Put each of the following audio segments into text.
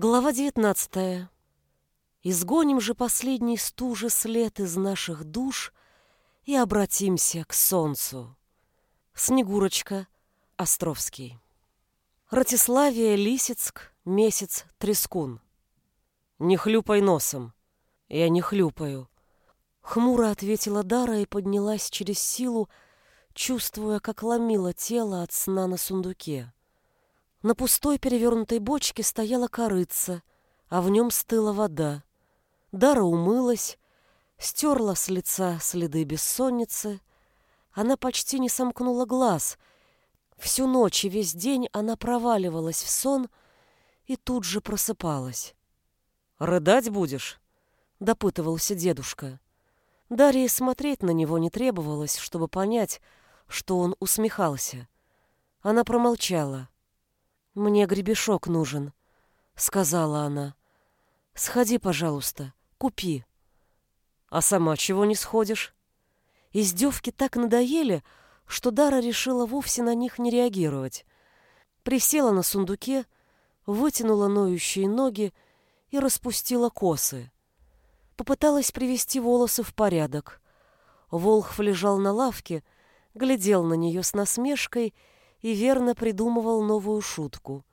Глава девятнадцатая. Изгоним же последний стужи след из наших душ и обратимся к солнцу. Снегурочка, Островский. Ратиславия, Лисицк, месяц, Трескун. Не хлюпай носом. Я не хлюпаю. Хмуро ответила Дара и поднялась через силу, чувствуя, как ломило тело от сна на сундуке. На пустой перевернутой бочке стояла корыца, а в нем стыла вода. Дара умылась, стерла с лица следы бессонницы. Она почти не сомкнула глаз. Всю ночь и весь день она проваливалась в сон и тут же просыпалась. «Рыдать будешь?» — допытывался дедушка. Дарье смотреть на него не требовалось, чтобы понять, что он усмехался. Она промолчала. «Мне гребешок нужен», — сказала она. «Сходи, пожалуйста, купи». «А сама чего не сходишь?» Издевки так надоели, что Дара решила вовсе на них не реагировать. Присела на сундуке, вытянула ноющие ноги и распустила косы. Попыталась привести волосы в порядок. Волхв лежал на лавке, глядел на нее с насмешкой и верно придумывал новую шутку.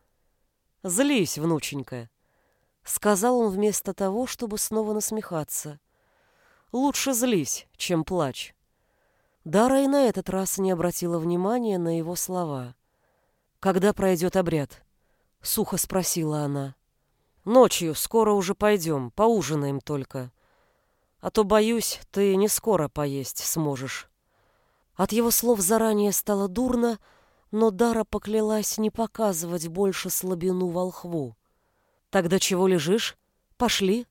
«Злись, внученька», — сказал он вместо того, чтобы снова насмехаться. «Лучше злись, чем плачь». Дара и на этот раз не обратила внимания на его слова. «Когда пройдет обряд?» — сухо спросила она. «Ночью, скоро уже пойдем, поужинаем только. А то, боюсь, ты не скоро поесть сможешь». От его слов заранее стало дурно, — но Дара поклялась не показывать больше слабину волхву. «Тогда чего лежишь? Пошли!»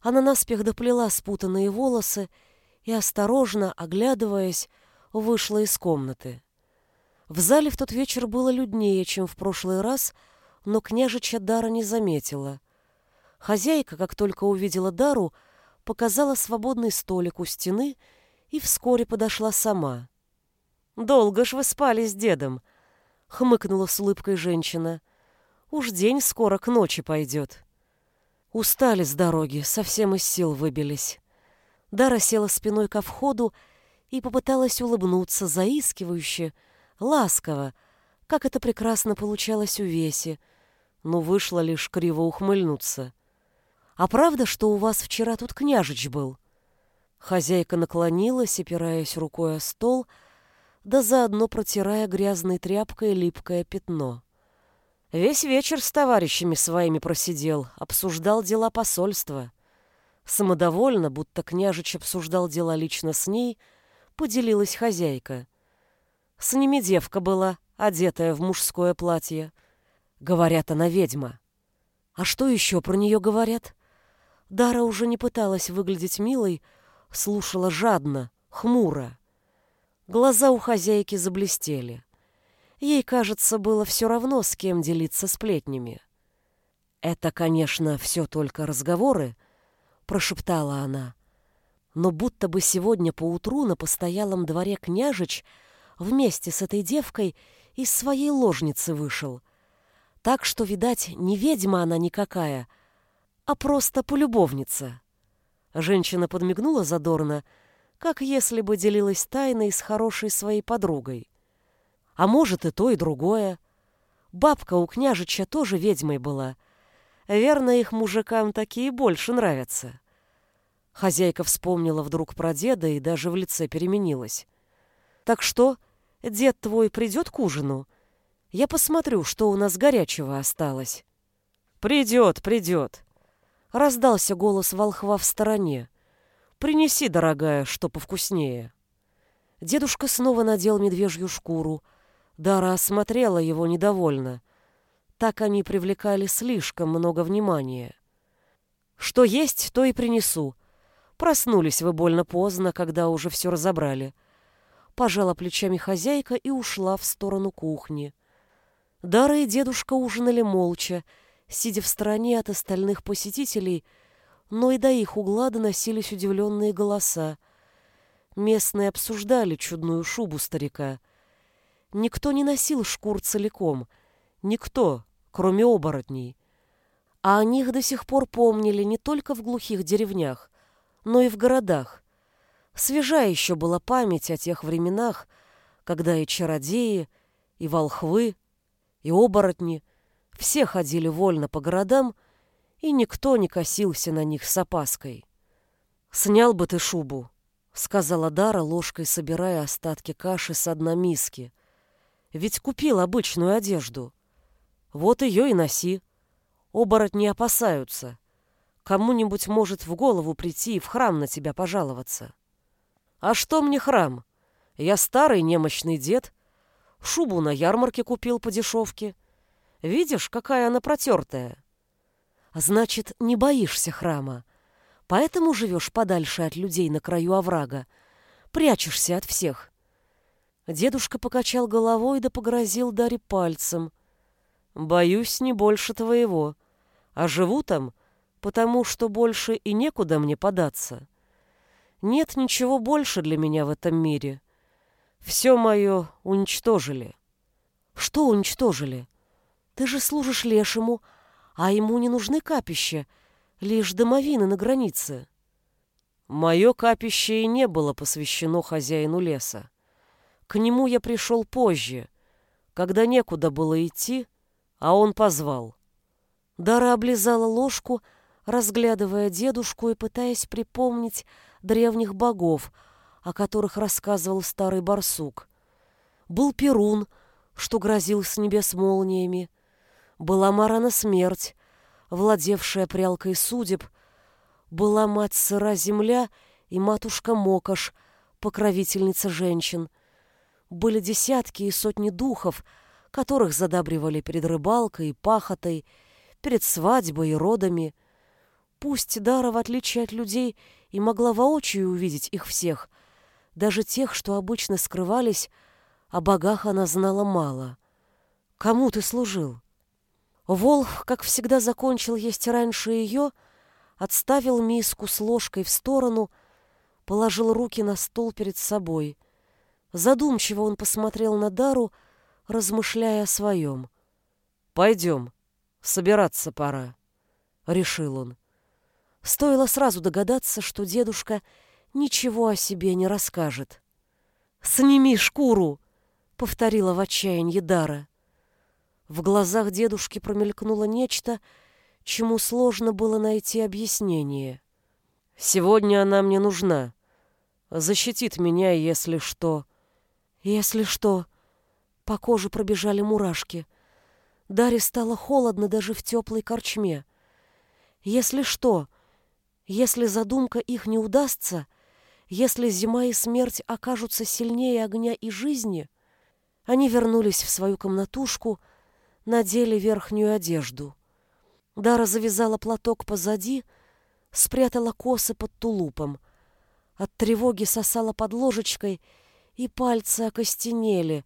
Она наспех доплела спутанные волосы и, осторожно, оглядываясь, вышла из комнаты. В зале в тот вечер было люднее, чем в прошлый раз, но княжича Дара не заметила. Хозяйка, как только увидела Дару, показала свободный столик у стены и вскоре подошла сама. «Долго ж вы спали с дедом», хмыкнула с улыбкой женщина. Уж день скоро к ночи пойдет. Устали с дороги, совсем из сил выбились. Дара села спиной ко входу и попыталась улыбнуться заискивающе, ласково, как это прекрасно получалось у Веси, но вышло лишь криво ухмыльнуться. «А правда, что у вас вчера тут княжич был?» Хозяйка наклонилась, опираясь рукой о стол, — да заодно протирая грязной тряпкой липкое пятно. Весь вечер с товарищами своими просидел, обсуждал дела посольства. Самодовольно, будто княжич обсуждал дела лично с ней, поделилась хозяйка. С ними девка была, одетая в мужское платье. Говорят, она ведьма. А что еще про нее говорят? Дара уже не пыталась выглядеть милой, слушала жадно, хмуро. Глаза у хозяйки заблестели. Ей, кажется, было все равно, с кем делиться сплетнями. «Это, конечно, все только разговоры», — прошептала она. «Но будто бы сегодня поутру на постоялом дворе княжич вместе с этой девкой из своей ложницы вышел. Так что, видать, не ведьма она никакая, а просто полюбовница». Женщина подмигнула задорно, — как если бы делилась тайной с хорошей своей подругой. А может, и то, и другое. Бабка у княжича тоже ведьмой была. Верно, их мужикам такие больше нравятся. Хозяйка вспомнила вдруг про деда и даже в лице переменилась. «Так что, дед твой придет к ужину? Я посмотрю, что у нас горячего осталось». «Придет, придет», — раздался голос волхва в стороне. Принеси, дорогая, что повкуснее. Дедушка снова надел медвежью шкуру. Дара осмотрела его недовольно. Так они привлекали слишком много внимания. Что есть, то и принесу. Проснулись вы больно поздно, когда уже все разобрали. Пожала плечами хозяйка и ушла в сторону кухни. Дара и дедушка ужинали молча, сидя в стороне от остальных посетителей — но и до их угла доносились удивленные голоса. Местные обсуждали чудную шубу старика. Никто не носил шкур целиком. Никто, кроме оборотней. А о них до сих пор помнили не только в глухих деревнях, но и в городах. Свежа еще была память о тех временах, когда и чародеи, и волхвы, и оборотни все ходили вольно по городам, и никто не косился на них с опаской. «Снял бы ты шубу», — сказала Дара, ложкой собирая остатки каши с дна миски. «Ведь купил обычную одежду. Вот ее и носи. Оборотни опасаются. Кому-нибудь может в голову прийти и в храм на тебя пожаловаться. А что мне храм? Я старый немощный дед. Шубу на ярмарке купил по дешевке. Видишь, какая она протертая? Значит, не боишься храма. Поэтому живешь подальше от людей на краю оврага. Прячешься от всех. Дедушка покачал головой да погрозил Даре пальцем. Боюсь не больше твоего. А живу там, потому что больше и некуда мне податься. Нет ничего больше для меня в этом мире. Все мое уничтожили. Что уничтожили? Ты же служишь лешему, а ему не нужны капища, лишь домовины на границе. Мое капище и не было посвящено хозяину леса. К нему я пришел позже, когда некуда было идти, а он позвал. Дара облизала ложку, разглядывая дедушку и пытаясь припомнить древних богов, о которых рассказывал старый барсук. Был Перун, что грозил с небес молниями. Была Марана Смерть, владевшая прялкой судеб. Была мать сыра земля и матушка Мокаш, покровительница женщин. Были десятки и сотни духов, которых задабривали перед рыбалкой и пахотой, перед свадьбой и родами. Пусть Дара, в отличие от людей, и могла воочию увидеть их всех, даже тех, что обычно скрывались, о богах она знала мало. Кому ты служил? Волх, как всегда, закончил есть раньше ее, отставил миску с ложкой в сторону, положил руки на стол перед собой. Задумчиво он посмотрел на Дару, размышляя о своем. «Пойдем, собираться пора», — решил он. Стоило сразу догадаться, что дедушка ничего о себе не расскажет. «Сними шкуру!» — повторила в отчаянии Дара. В глазах дедушки промелькнуло нечто, чему сложно было найти объяснение. «Сегодня она мне нужна. Защитит меня, если что...» «Если что...» По коже пробежали мурашки. Даре стало холодно даже в теплой корчме. «Если что...» Если задумка их не удастся, если зима и смерть окажутся сильнее огня и жизни, они вернулись в свою комнатушку, надели верхнюю одежду. Дара завязала платок позади, спрятала косы под тулупом. От тревоги сосала под ложечкой, и пальцы окостенели,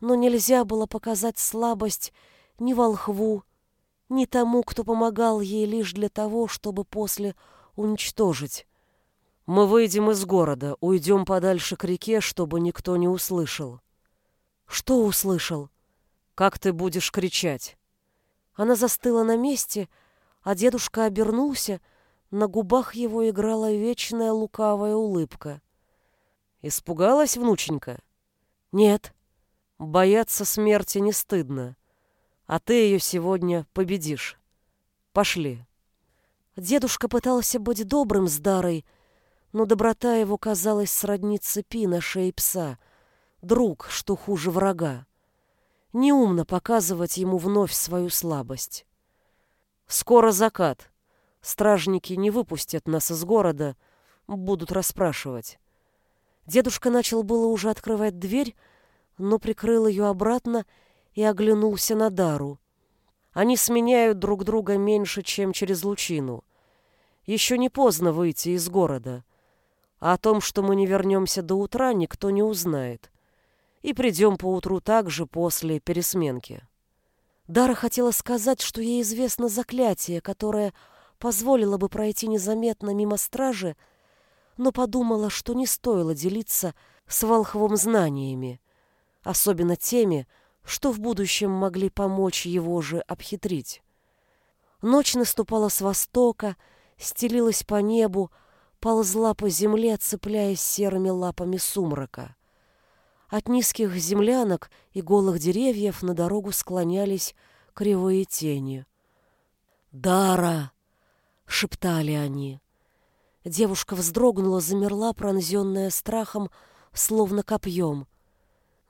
но нельзя было показать слабость ни волхву, ни тому, кто помогал ей лишь для того, чтобы после уничтожить. Мы выйдем из города, уйдем подальше к реке, чтобы никто не услышал. Что услышал? Как ты будешь кричать? Она застыла на месте, а дедушка обернулся, на губах его играла вечная лукавая улыбка. Испугалась внученька? Нет. Бояться смерти не стыдно. А ты ее сегодня победишь. Пошли. Дедушка пытался быть добрым с Дарой, но доброта его казалась сродни цепи на шее пса. Друг, что хуже врага. Неумно показывать ему вновь свою слабость. Скоро закат. Стражники не выпустят нас из города, будут расспрашивать. Дедушка начал было уже открывать дверь, но прикрыл ее обратно и оглянулся на Дару. Они сменяют друг друга меньше, чем через лучину. Еще не поздно выйти из города. А о том, что мы не вернемся до утра, никто не узнает. И придем поутру также после пересменки. Дара хотела сказать, что ей известно заклятие, которое позволило бы пройти незаметно мимо стражи, но подумала, что не стоило делиться с волхвом знаниями, особенно теми, что в будущем могли помочь его же обхитрить. Ночь наступала с востока, стелилась по небу, ползла по земле, цепляясь серыми лапами сумрака. От низких землянок и голых деревьев на дорогу склонялись кривые тени. «Дара!» — шептали они. Девушка вздрогнула, замерла, пронзенная страхом, словно копьем.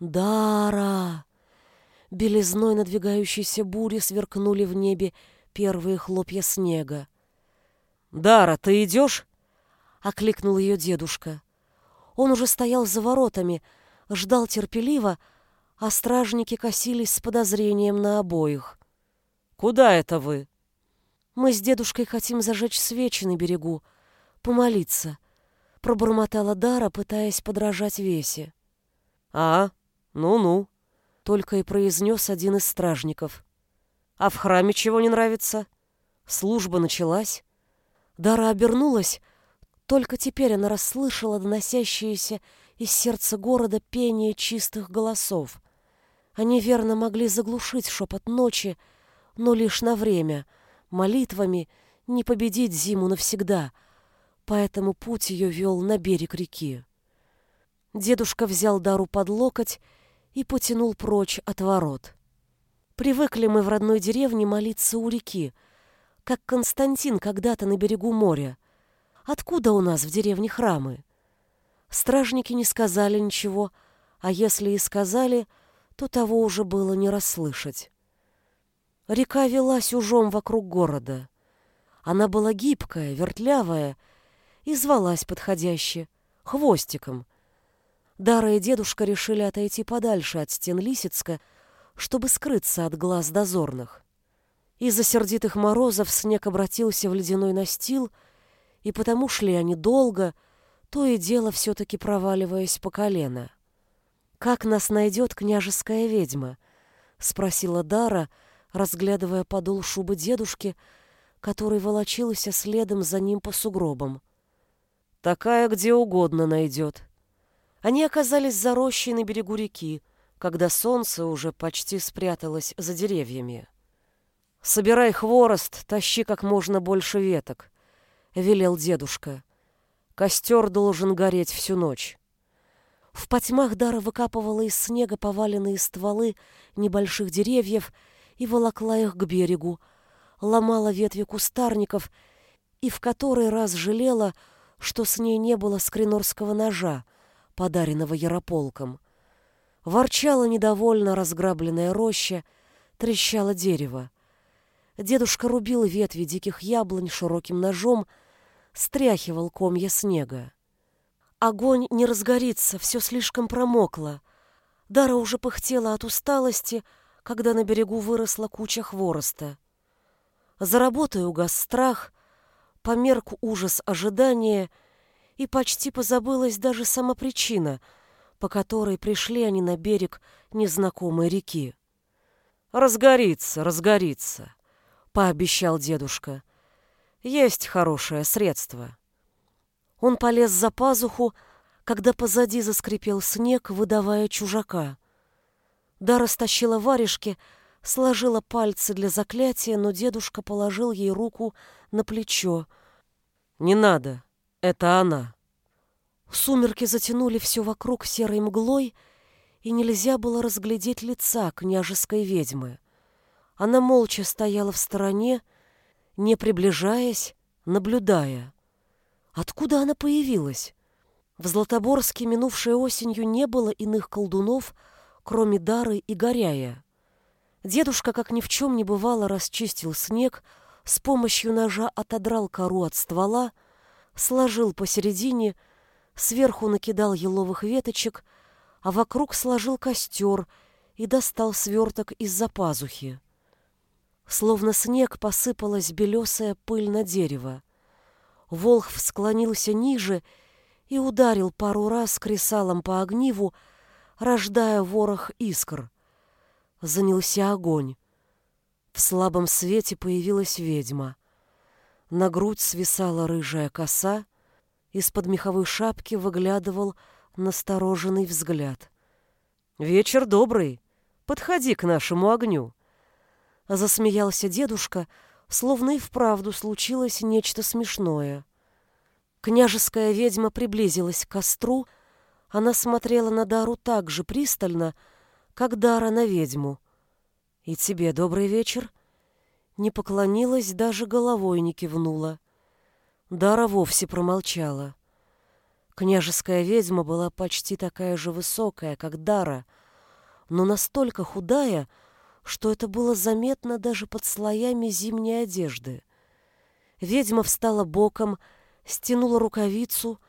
«Дара!» Белизной надвигающейся бури сверкнули в небе первые хлопья снега. «Дара, ты идешь?» — окликнул ее дедушка. Он уже стоял за воротами, ждал терпеливо, а стражники косились с подозрением на обоих. «Куда это вы?» «Мы с дедушкой хотим зажечь свечи на берегу, помолиться», — пробормотала Дара, пытаясь подражать Весе. «А, ну-ну», — только и произнес один из стражников. «А в храме чего не нравится?» Служба началась. Дара обернулась, только теперь она расслышала доносящееся из сердца города пение чистых голосов. Они верно могли заглушить шепот ночи, но лишь на время, молитвами не победить зиму навсегда, поэтому путь ее вел на берег реки. Дедушка взял Дару под локоть и потянул прочь от ворот. Привыкли мы в родной деревне молиться у реки, как Константин когда-то на берегу моря. Откуда у нас в деревне храмы? Стражники не сказали ничего, а если и сказали, то того уже было не расслышать. Река велась ужом вокруг города. Она была гибкая, вертлявая и звалась подходяще — хвостиком. Дара и дедушка решили отойти подальше от стен Лисицка, чтобы скрыться от глаз дозорных. Из-за сердитых морозов снег обратился в ледяной настил, и потому шли они долго, то и дело все-таки проваливаясь по колено. «Как нас найдет княжеская ведьма?» — спросила Дара — разглядывая подол шубы дедушки, который волочился следом за ним по сугробам. «Такая где угодно найдет». Они оказались за рощей на берегу реки, когда солнце уже почти спряталось за деревьями. «Собирай хворост, тащи как можно больше веток», — велел дедушка. «Костер должен гореть всю ночь». В потьмах Дара выкапывала из снега поваленные стволы небольших деревьев и волокла их к берегу, ломала ветви кустарников и в который раз жалела, что с ней не было скринорского ножа, подаренного Ярополком. Ворчала недовольно разграбленная роща, трещало дерево. Дедушка рубил ветви диких яблонь широким ножом, стряхивал комья снега. Огонь не разгорится, все слишком промокло. Дара уже пыхтела от усталости, когда на берегу выросла куча хвороста. За работой угас страх, померк ужас ожидания, и почти позабылась даже сама причина, по которой пришли они на берег незнакомой реки. «Разгорится, разгорится», — пообещал дедушка. «Есть хорошее средство». Он полез за пазуху, когда позади заскрипел снег, выдавая чужака — Дара стащила варежки, сложила пальцы для заклятия, но дедушка положил ей руку на плечо. «Не надо, это она». Сумерки затянули все вокруг серой мглой, и нельзя было разглядеть лица княжеской ведьмы. Она молча стояла в стороне, не приближаясь, наблюдая. Откуда она появилась? В Златоборске, минувшей осенью, не было иных колдунов, кроме Дары и Горяя. Дедушка, как ни в чем не бывало, расчистил снег, с помощью ножа отодрал кору от ствола, сложил посередине, сверху накидал еловых веточек, а вокруг сложил костер и достал сверток из-за пазухи. Словно снег посыпалась белесая пыль на дерево. Волхв склонился ниже и ударил пару раз кресалом по огниву, рождая ворох искр. Занялся огонь. В слабом свете появилась ведьма. На грудь свисала рыжая коса, из-под меховой шапки выглядывал настороженный взгляд. «Вечер добрый, подходи к нашему огню!» Засмеялся дедушка, словно и вправду случилось нечто смешное. Княжеская ведьма приблизилась к костру, она смотрела на Дару так же пристально, как Дара на ведьму. «И тебе добрый вечер?» Не поклонилась, даже головой не кивнула. Дара вовсе промолчала. Княжеская ведьма была почти такая же высокая, как Дара, но настолько худая, что это было заметно даже под слоями зимней одежды. Ведьма встала боком, стянула рукавицу,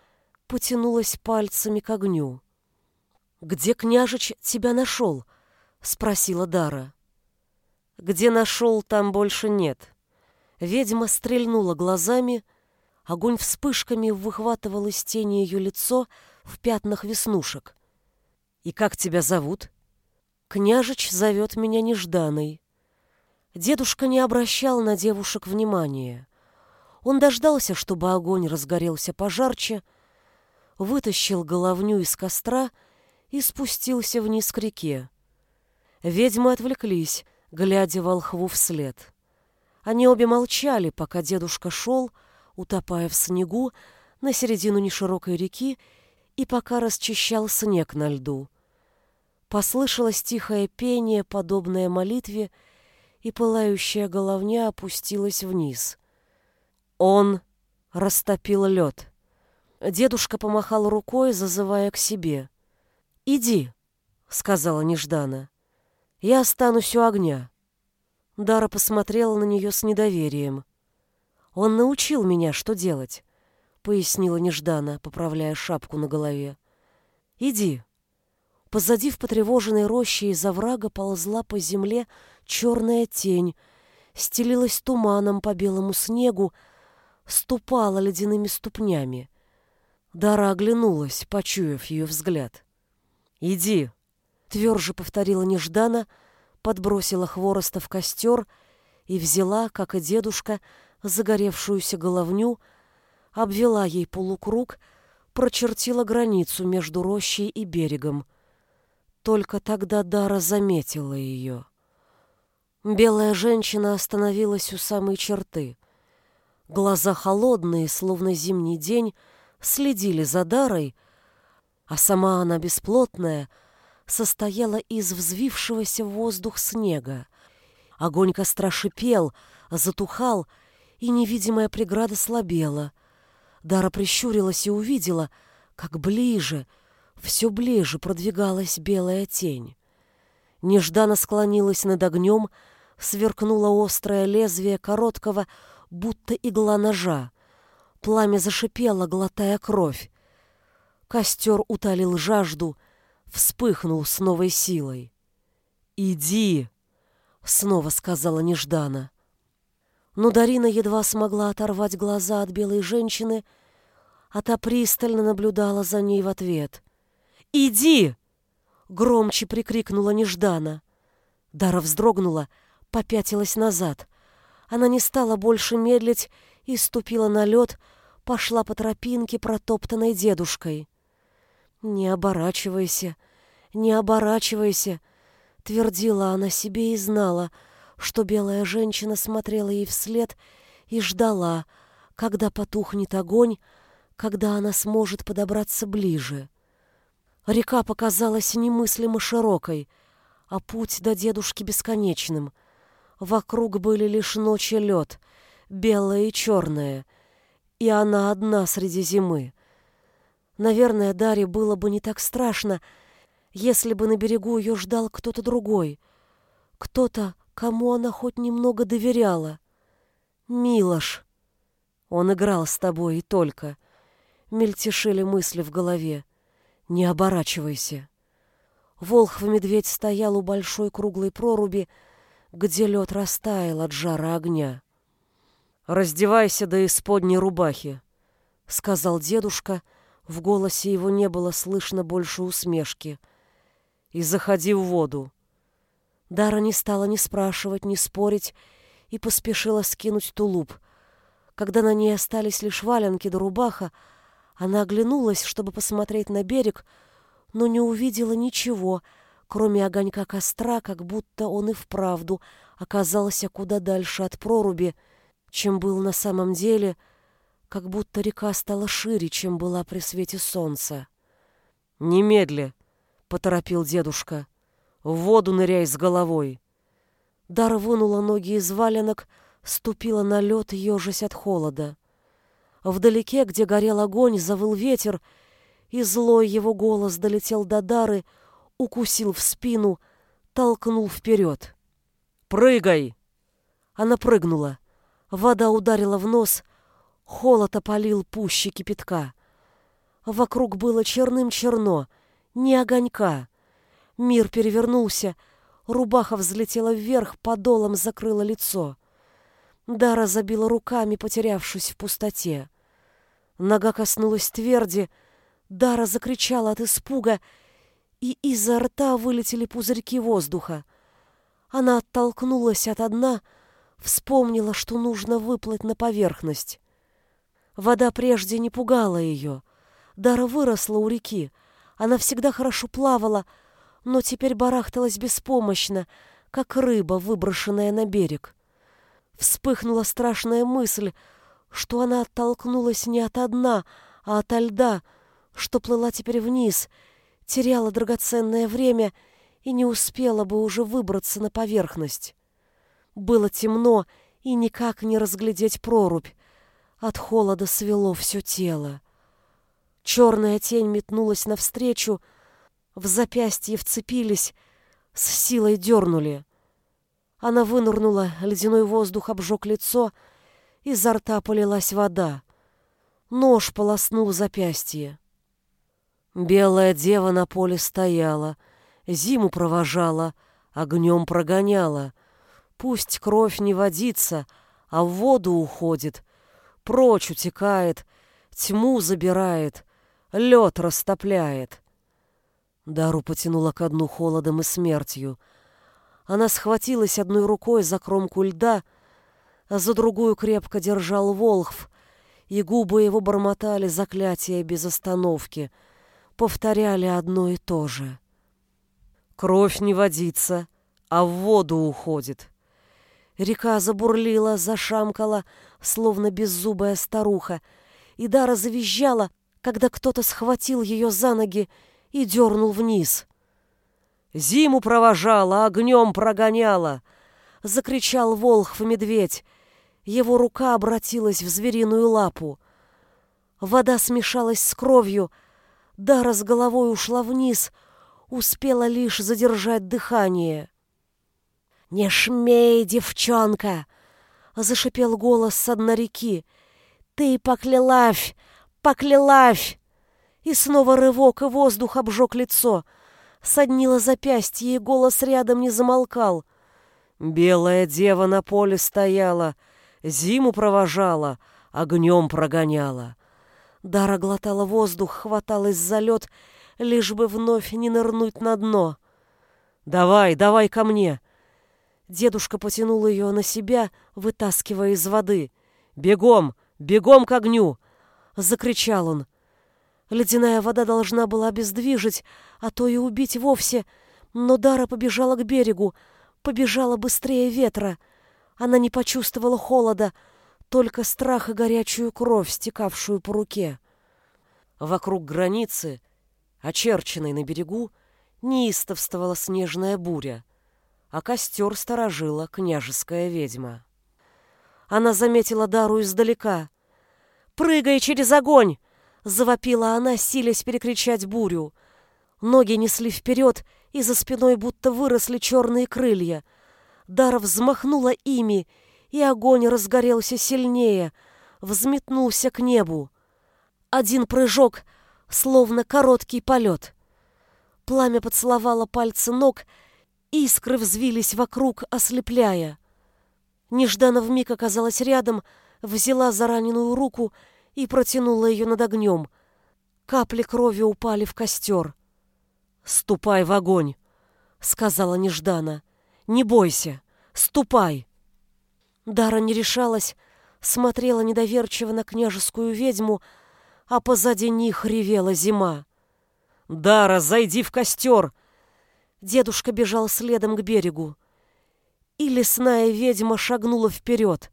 потянулась пальцами к огню. «Где княжич тебя нашел?» — спросила Дара. «Где нашел, там больше нет». Ведьма стрельнула глазами, огонь вспышками выхватывал из тени ее лицо в пятнах веснушек. «И как тебя зовут?» Княжич зовет меня нежданой. Дедушка не обращал на девушек внимания. Он дождался, чтобы огонь разгорелся пожарче, вытащил головню из костра и спустился вниз к реке. Ведьмы отвлеклись, глядя волхву вслед. Они обе молчали, пока дедушка шел, утопая в снегу, на середину неширокой реки и пока расчищал снег на льду. Послышалось тихое пение, подобное молитве, и пылающая головня опустилась вниз. Он растопил лед. Дедушка помахал рукой, зазывая к себе. «Иди», — сказала Неждана. «Я останусь у огня». Дара посмотрела на нее с недоверием. «Он научил меня, что делать», — пояснила Неждана, поправляя шапку на голове. «Иди». Позади в потревоженной роще из оврага ползла по земле черная тень, стелилась туманом по белому снегу, ступала ледяными ступнями. Дара оглянулась, почуяв ее взгляд. «Иди!» — тверже повторила Неждана, подбросила хвороста в костер и взяла, как и дедушка, загоревшуюся головню, обвела ей полукруг, прочертила границу между рощей и берегом — только тогда Дара заметила ее. Белая женщина остановилась у самой черты. Глаза холодные, словно зимний день, следили за Дарой, а сама она бесплотная, состояла из взвившегося в воздух снега. Огонь костра шипел, затухал, и невидимая преграда слабела. Дара прищурилась и увидела, как ближе — все ближе продвигалась белая тень. Нежданно склонилась над огнем, сверкнуло острое лезвие короткого, будто игла ножа. Пламя зашипело, глотая кровь. Костер утолил жажду, вспыхнул с новой силой. «Иди!» — снова сказала Неждана. Но Дарина едва смогла оторвать глаза от белой женщины, а та пристально наблюдала за ней в ответ. «Иди!» — громче прикрикнула Неждана. Дара вздрогнула, попятилась назад. Она не стала больше медлить и ступила на лед, пошла по тропинке, протоптанной дедушкой. «Не оборачивайся, не оборачивайся!» — твердила она себе и знала, что белая женщина смотрела ей вслед и ждала, когда потухнет огонь, когда она сможет подобраться ближе. Река показалась немыслимо широкой, а путь до дедушки бесконечным. Вокруг были лишь ночи лед, белая и черная, и она одна среди зимы. Наверное, Даре было бы не так страшно, если бы на берегу ее ждал кто-то другой, кто-то, кому она хоть немного доверяла. Милош, он играл с тобой и только. Мельтешили мысли в голове. Не оборачивайся. Волхв-медведь стоял у большой круглой проруби, где лед растаял от жара огня. «Раздевайся до исподней рубахи», — сказал дедушка, в голосе его не было слышно больше усмешки. «И заходи в воду». Дара не стала ни спрашивать, ни спорить и поспешила скинуть тулуп. Когда на ней остались лишь валенки да рубаха, она оглянулась, чтобы посмотреть на берег, но не увидела ничего, кроме огонька костра, как будто он и вправду оказался куда дальше от проруби, чем был на самом деле, как будто река стала шире, чем была при свете солнца. «Немедли!» — поторопил дедушка. «В воду ныряй с головой!» Дара вынула ноги из валенок, ступила на лед, ежась от холода. Вдалеке, где горел огонь, завыл ветер, и злой его голос долетел до Дары, укусил в спину, толкнул вперед. «Прыгай!» Она прыгнула. Вода ударила в нос, холод опалил пуще кипятка. Вокруг было черным-черно, ни огонька. Мир перевернулся, рубаха взлетела вверх, подолом закрыла лицо. Дара забила руками, потерявшись в пустоте. Нога коснулась тверди, Дара закричала от испуга, и изо рта вылетели пузырьки воздуха. Она оттолкнулась от дна, вспомнила, что нужно выплыть на поверхность. Вода прежде не пугала ее. Дара выросла у реки. Она всегда хорошо плавала, но теперь барахталась беспомощно, как рыба, выброшенная на берег. Вспыхнула страшная мысль, что она оттолкнулась не от дна, а от льда, что плыла теперь вниз, теряла драгоценное время и не успела бы уже выбраться на поверхность. Было темно, и никак не разглядеть прорубь. От холода свело все тело. Черная тень метнулась навстречу, в запястье вцепились, с силой дернули. Она вынырнула, ледяной воздух обжег лицо, изо рта полилась вода. Нож полоснул запястье. Белая дева на поле стояла, зиму провожала, огнем прогоняла. Пусть кровь не водится, а в воду уходит, прочь утекает, тьму забирает, лед растопляет. Дару потянула ко дну холодом и смертью. Она схватилась одной рукой за кромку льда, за другую крепко держал Волхв, и губы его бормотали заклятия без остановки, повторяли одно и то же. Кровь не водится, а в воду уходит. Река забурлила, зашамкала, словно беззубая старуха, и Дара завизжала, когда кто-то схватил ее за ноги и дернул вниз. «Зиму провожала, огнем прогоняла!» — закричал Волхв-медведь. Его рука обратилась в звериную лапу. Вода смешалась с кровью, Дара с головой ушла вниз, успела лишь задержать дыхание. «Не шмей, девчонка!» — зашипел голос с дна реки. «Ты поклялась, поклялась!» И снова рывок, и воздух обжег лицо. Соднило запястье, и голос рядом не замолкал. Белая дева на поле стояла, зиму провожала, огнем прогоняла. Дара глотала воздух, хваталась за лед, лишь бы вновь не нырнуть на дно. «Давай, давай ко мне!» Дедушка потянул ее на себя, вытаскивая из воды. «Бегом! Бегом к огню!» — закричал он. Ледяная вода должна была обездвижить, а то и убить вовсе, но Дара побежала к берегу, побежала быстрее ветра. Она не почувствовала холода, только страх и горячую кровь, стекавшую по руке. Вокруг границы, очерченной на берегу, неистовствовала снежная буря, а костер сторожила княжеская ведьма. Она заметила Дару издалека. «Прыгай через огонь!» Завопила она, силясь перекричать бурю. Ноги несли вперед, и за спиной будто выросли черные крылья. Дара взмахнула ими, и огонь разгорелся сильнее, взметнулся к небу. Один прыжок, словно короткий полет. Пламя поцеловало пальцы ног, искры взвились вокруг, ослепляя. Нежданно вмиг оказалась рядом, взяла за раненую руку и протянула ее над огнем. Капли крови упали в костер. «Ступай в огонь!» — сказала Неждана. «Не бойся! Ступай!» Дара не решалась, смотрела недоверчиво на княжескую ведьму, а позади них ревела зима. «Дара, зайди в костер!» Дедушка бежал следом к берегу. И лесная ведьма шагнула вперед.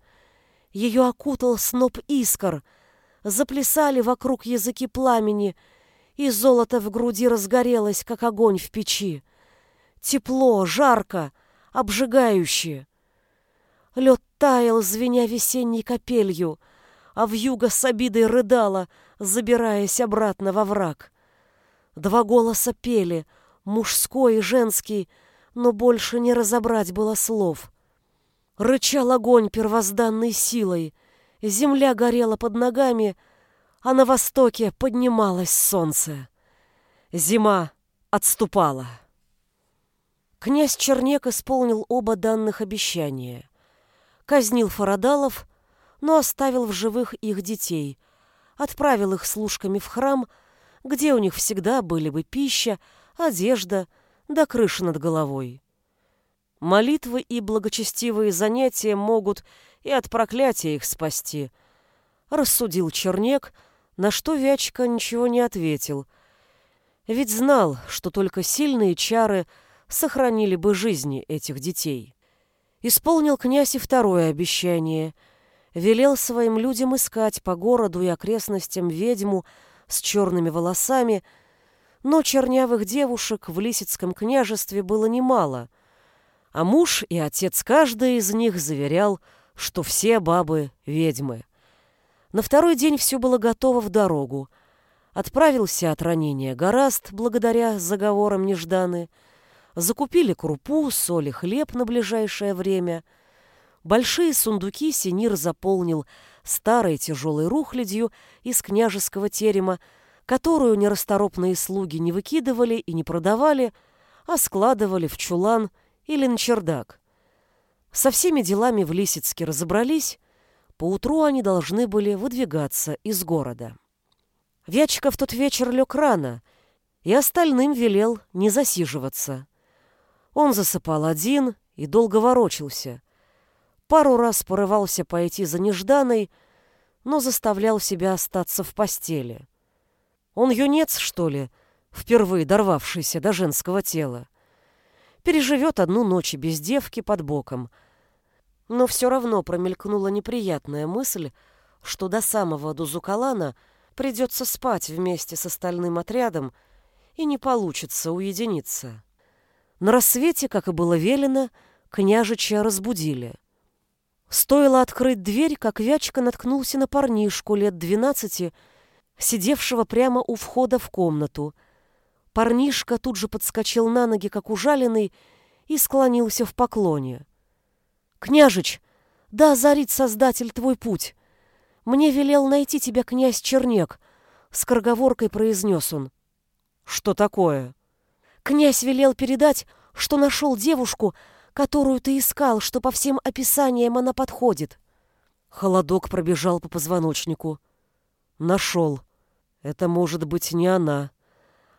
Ее окутал сноп искр, заплясали вокруг языки пламени, и золото в груди разгорелось, как огонь в печи. Тепло, жарко, обжигающе. Лед таял, звеня весенней капелью, а вьюга с обидой рыдала, забираясь обратно во враг. Два голоса пели, мужской и женский, но больше не разобрать было слов. Рычал огонь первозданной силой, земля горела под ногами, а на востоке поднималось солнце. Зима отступала. Князь Чернек исполнил оба данных обещания. Казнил Фарадалов, но оставил в живых их детей, отправил их служками в храм, где у них всегда были бы пища, одежда да крыша над головой. Молитвы и благочестивые занятия могут и от проклятия их спасти, рассудил Чернек, на что Вячка ничего не ответил, ведь знал, что только сильные чары сохранили бы жизни этих детей. Исполнил князь и второе обещание. Велел своим людям искать по городу и окрестностям ведьму с черными волосами, но чернявых девушек в Лисицком княжестве было немало, а муж и отец каждой из них заверял, что все бабы — ведьмы. На второй день все было готово в дорогу. Отправился от ранения Гораст, благодаря заговорам Нежданы. Закупили крупу, соль и хлеб на ближайшее время. Большие сундуки Синир заполнил старой тяжелой рухлядью из княжеского терема, которую нерасторопные слуги не выкидывали и не продавали, а складывали в чулан или на чердак. Со всеми делами в Лисицке разобрались, поутру они должны были выдвигаться из города. Вячка в тот вечер лег рано, и остальным велел не засиживаться. Он засыпал один и долго ворочался. Пару раз порывался пойти за нежданой, но заставлял себя остаться в постели. Он юнец, что ли, впервые дорвавшийся до женского тела. Переживет одну ночь без девки под боком. Но все равно промелькнула неприятная мысль, что до самого Дузукалана придется спать вместе с остальным отрядом и не получится уединиться. На рассвете, как и было велено, княжича разбудили. Стоило открыть дверь, как Вячка наткнулся на парнишку лет двенадцати, сидевшего прямо у входа в комнату. Парнишка тут же подскочил на ноги, как ужаленный, и склонился в поклоне. «Княжич, да озарит Создатель твой путь. Мне велел найти тебя князь Чернек», — с скороговоркой произнес он. «Что такое?» «Князь велел передать, что нашел девушку, которую ты искал, что по всем описаниям она подходит». Холодок пробежал по позвоночнику. Нашел. Это может быть не она.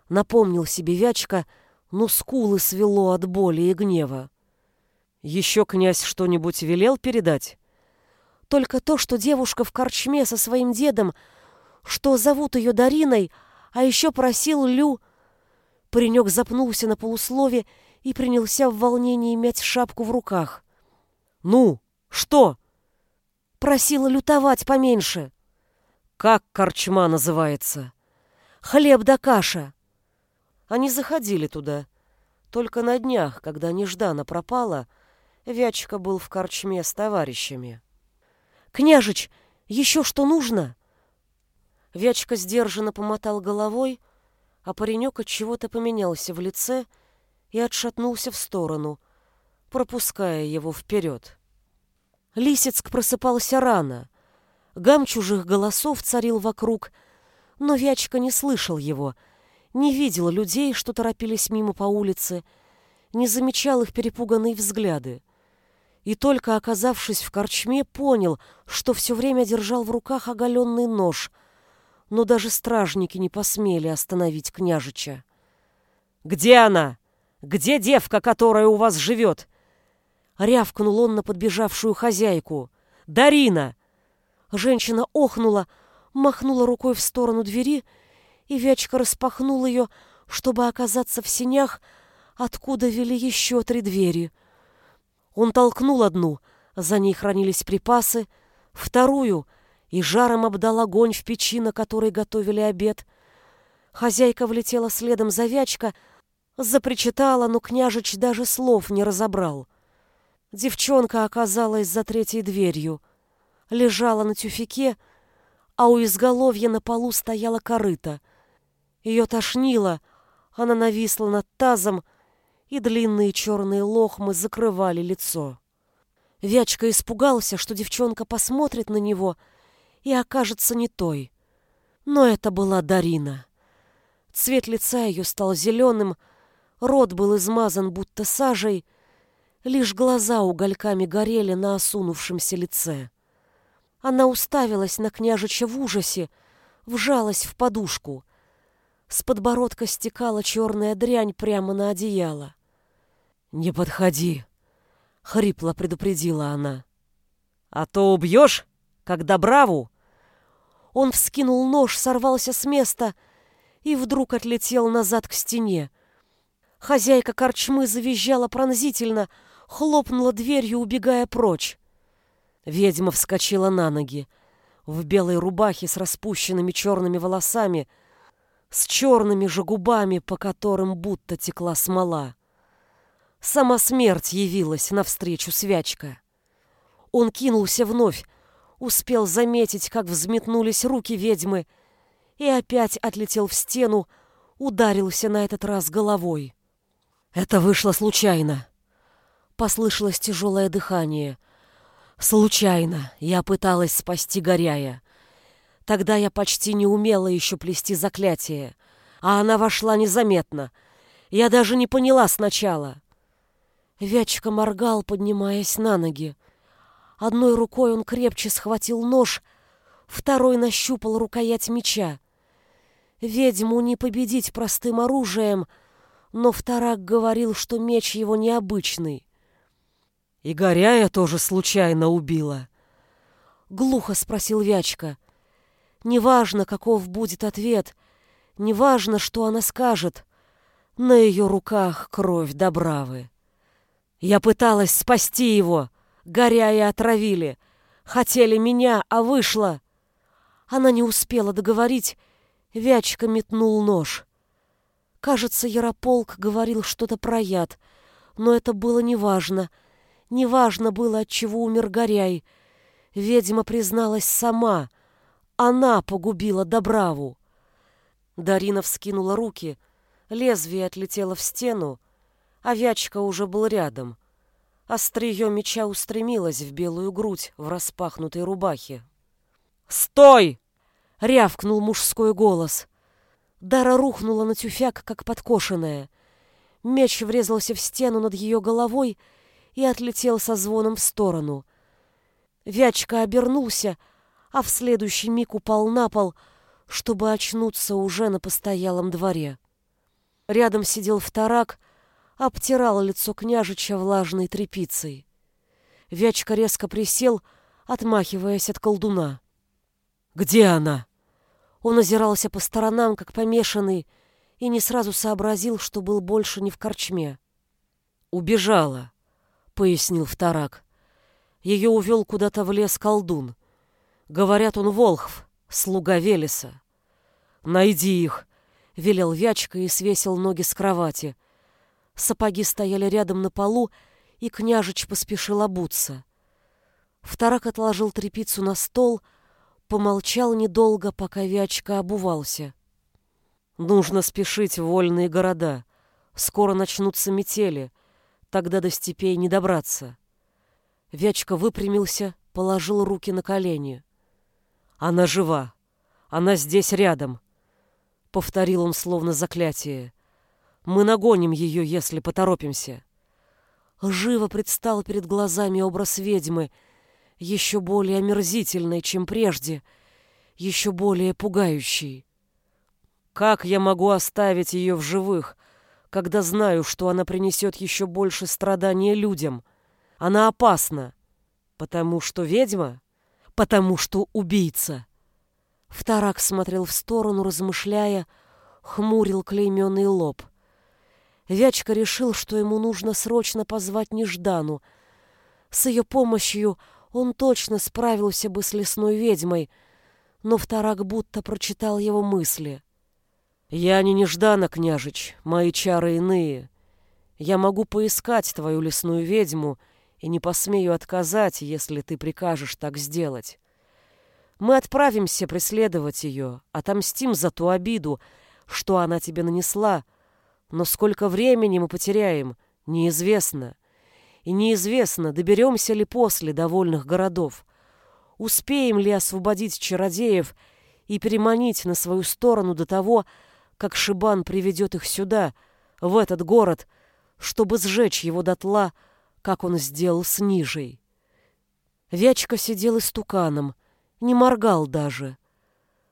Напомнил себе Вячка, но скулы свело от боли и гнева. Еще князь что-нибудь велел передать? Только то, что девушка в корчме со своим дедом, что зовут ее Дариной, а еще просил Лю... Паренек запнулся на полуслове и принялся в волнении мять шапку в руках. «Ну, что?» «Просила лютовать поменьше». Как корчма называется? Хлеб да каша. Они заходили туда. Только на днях, когда нежданно пропала, Вячка был в корчме с товарищами. «Княжич, еще что нужно?» Вячка сдержанно помотал головой, а паренек от чего-то поменялся в лице и отшатнулся в сторону, пропуская его вперед. Лисицк просыпался рано. Гам чужих голосов царил вокруг, но Вячка не слышал его, не видел людей, что торопились мимо по улице, не замечал их перепуганные взгляды. И только оказавшись в корчме, понял, что все время держал в руках оголенный нож, но даже стражники не посмели остановить княжича. «Где она? Где девка, которая у вас живет?» Рявкнул он на подбежавшую хозяйку. «Дарина! Женщина охнула, махнула рукой в сторону двери, и Вячка распахнул ее, чтобы оказаться в сенях, откуда вели еще три двери. Он толкнул одну, за ней хранились припасы, вторую и жаром обдал огонь в печи, на которой готовили обед. Хозяйка влетела следом за Вячка, запричитала, но княжич даже слов не разобрал. Девчонка оказалась за третьей дверью, лежала на тюфике, а у изголовья на полу стояла корыта. Ее тошнило, она нависла над тазом, и длинные черные лохмы закрывали лицо. Вячка испугался, что девчонка посмотрит на него и окажется не той. Но это была Дарина. Цвет лица ее стал зеленым, рот был измазан будто сажей, лишь глаза угольками горели на осунувшемся лице. Она уставилась на княжича в ужасе, вжалась в подушку. С подбородка стекала черная дрянь прямо на одеяло. «Не подходи!» — хрипло предупредила она. «А то убьешь, как добраву!» Он вскинул нож, сорвался с места и вдруг отлетел назад к стене. Хозяйка корчмы завизжала пронзительно, хлопнула дверью, убегая прочь. Ведьма вскочила на ноги. В белой рубахе с распущенными черными волосами, с черными же губами, по которым будто текла смола. Сама смерть явилась навстречу свячка. Он кинулся вновь, успел заметить, как взметнулись руки ведьмы, и опять отлетел в стену, ударился на этот раз головой. Это вышло случайно. Послышалось тяжелое дыхание. Случайно я пыталась спасти Горяя. Тогда я почти не умела еще плести заклятие, а она вошла незаметно. Я даже не поняла сначала. Вячка моргал, поднимаясь на ноги. Одной рукой он крепче схватил нож, второй нащупал рукоять меча. Ведьму не победить простым оружием, но вторак говорил, что меч его необычный. И Горяя тоже случайно убила. Глухо спросил Вячка. Неважно, каков будет ответ, неважно, что она скажет. На ее руках кровь Добравы. Я пыталась спасти его. Горяя отравили. Хотели меня, а вышло. Она не успела договорить. Вячка метнул нож. Кажется, Ярополк говорил что-то про яд, но это было неважно. Неважно было, от чего умер Горяй. Ведьма призналась сама. Она погубила Добраву. Дарина вскинула руки, лезвие отлетело в стену, а Вячка уже был рядом. Острие меча устремилось в белую грудь в распахнутой рубахе. «Стой!» — рявкнул мужской голос. Дара рухнула на тюфяк, как подкошенная. Меч врезался в стену над ее головой и отлетел со звоном в сторону. Вячка обернулся, а в следующий миг упал на пол, чтобы очнуться уже на постоялом дворе. Рядом сидел вторак, обтирал лицо княжича влажной тряпицей. Вячка резко присел, отмахиваясь от колдуна. «Где она?» Он озирался по сторонам, как помешанный, и не сразу сообразил, что был больше не в корчме. «Убежала», пояснил вторак. Ее увел куда-то в лес колдун. Говорят, он Волхв, слуга Велеса. Найди их, велел Вячка и свесил ноги с кровати. Сапоги стояли рядом на полу, и княжич поспешил обуться. Вторак отложил трепицу на стол, помолчал недолго, пока Вячка обувался. Нужно спешить в вольные города. Скоро начнутся метели — Тогда до степей не добраться. Вячка выпрямился, положил руки на колени. Она жива. Она здесь рядом. Повторил он словно заклятие. Мы нагоним ее, если поторопимся. Живо предстал перед глазами образ ведьмы, еще более омерзительный, чем прежде, еще более пугающий. Как я могу оставить ее в живых, когда знаю, что она принесет еще больше страдания людям. Она опасна, потому что ведьма, потому что убийца. Вторак смотрел в сторону, размышляя, хмурил клейменный лоб. Вячка решил, что ему нужно срочно позвать Неждану, С ее помощью он точно справился бы с лесной ведьмой, но вторак будто прочитал его мысли. «Я не неждана, княжич, мои чары иные. Я могу поискать твою лесную ведьму и не посмею отказать, если ты прикажешь так сделать. Мы отправимся преследовать ее, отомстим за ту обиду, что она тебе нанесла, но сколько времени мы потеряем, неизвестно. И неизвестно, доберемся ли после довольных городов, успеем ли освободить чародеев и переманить на свою сторону до того, как Шибан приведет их сюда, в этот город, чтобы сжечь его дотла, как он сделал с Нижей. Вячка сидел истуканом, не моргал даже.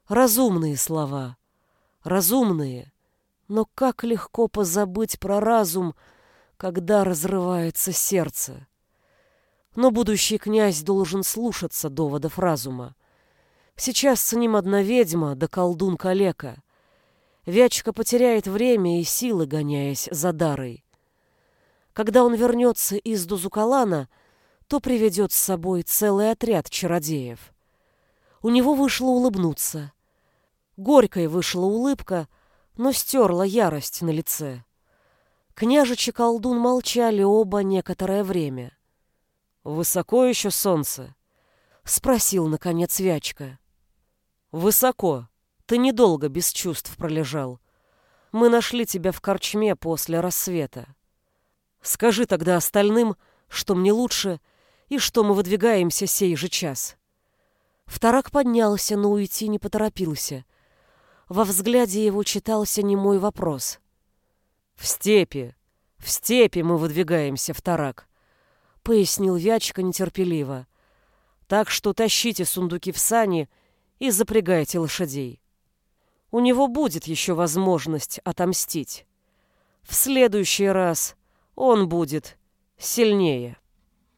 Разумные слова. Разумные. Но как легко позабыть про разум, когда разрывается сердце. Но будущий князь должен слушаться доводов разума. Сейчас с ним одна ведьма да колдун-калека. Вячка потеряет время и силы, гоняясь за Дарой. Когда он вернется из Дузукалана, то приведет с собой целый отряд чародеев. У него вышло улыбнуться. Горькой вышла улыбка, но стерла ярость на лице. Княжич и колдун молчали оба некоторое время. «Высоко еще солнце?» — спросил, наконец, Вячка. «Высоко. Ты недолго без чувств пролежал. Мы нашли тебя в корчме после рассвета. Скажи тогда остальным, что мне лучше и что мы выдвигаемся сей же час». Вторак поднялся, но уйти не поторопился. Во взгляде его читался немой вопрос. «В степи, в степи мы выдвигаемся, вторак», — пояснил Вячка нетерпеливо. «Так что тащите сундуки в сани и запрягайте лошадей. У него будет еще возможность отомстить. В следующий раз он будет сильнее».